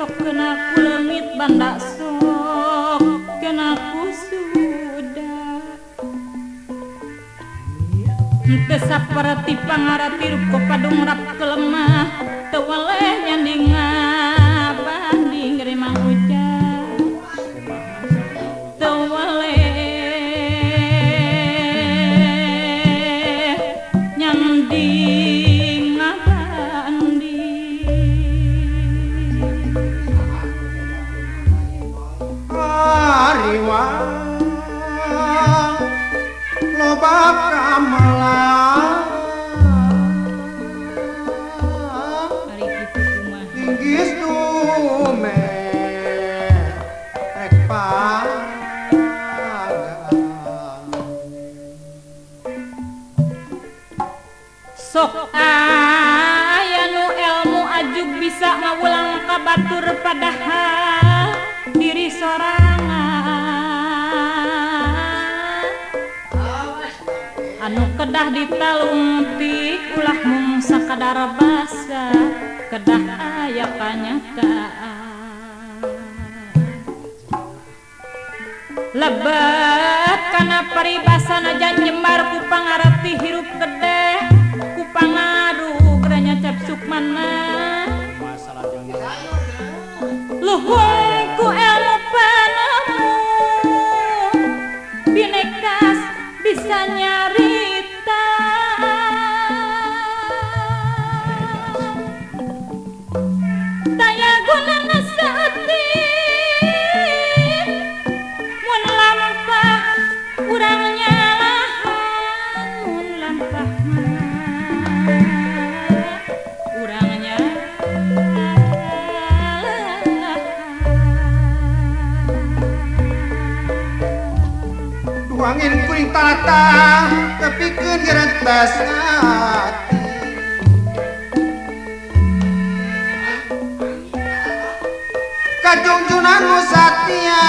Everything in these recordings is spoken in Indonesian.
sok kena kulemit banda sok kena kusuda Henteu saparati pangaratir ku padung rap kelemah teu waleh nyandingan. Ka batur padahal diri sorangan. Anu kedah ditalungtik ulah mung sakadar basa kedah aya kanyataan lebat karena paribasana jan jembar ku pangarti bisa nyarita Duangin kuring tata Kepikeun gerentas hati Kajungjunan nu satya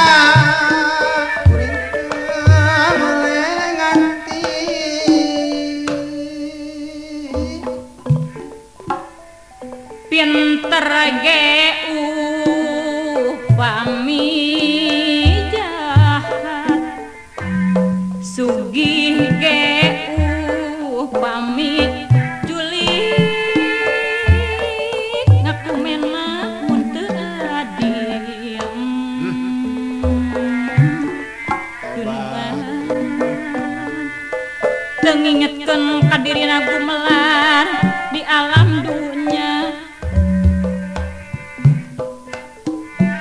pinter ge upami ngiken kadirina gumelar di alam dunya.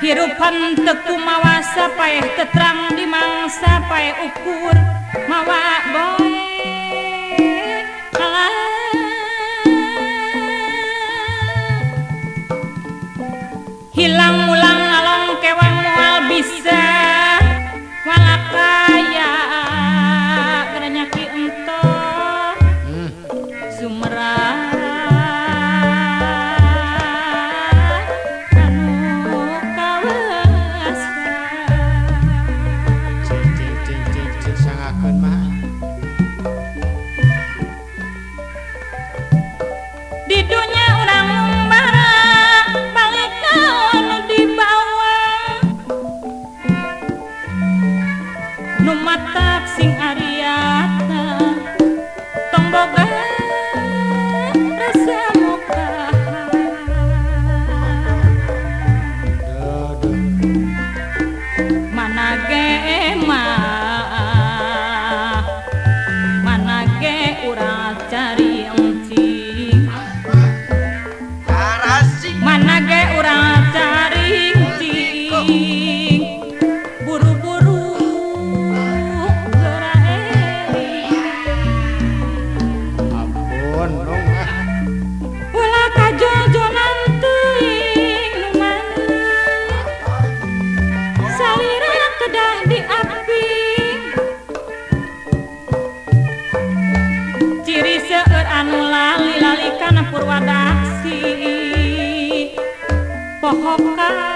Hirupan teku mawasa paeh tetrang dimangsa paeh ukur didunya orang bara balik naon di bawah. Nu matak sing ariata tong boga Moka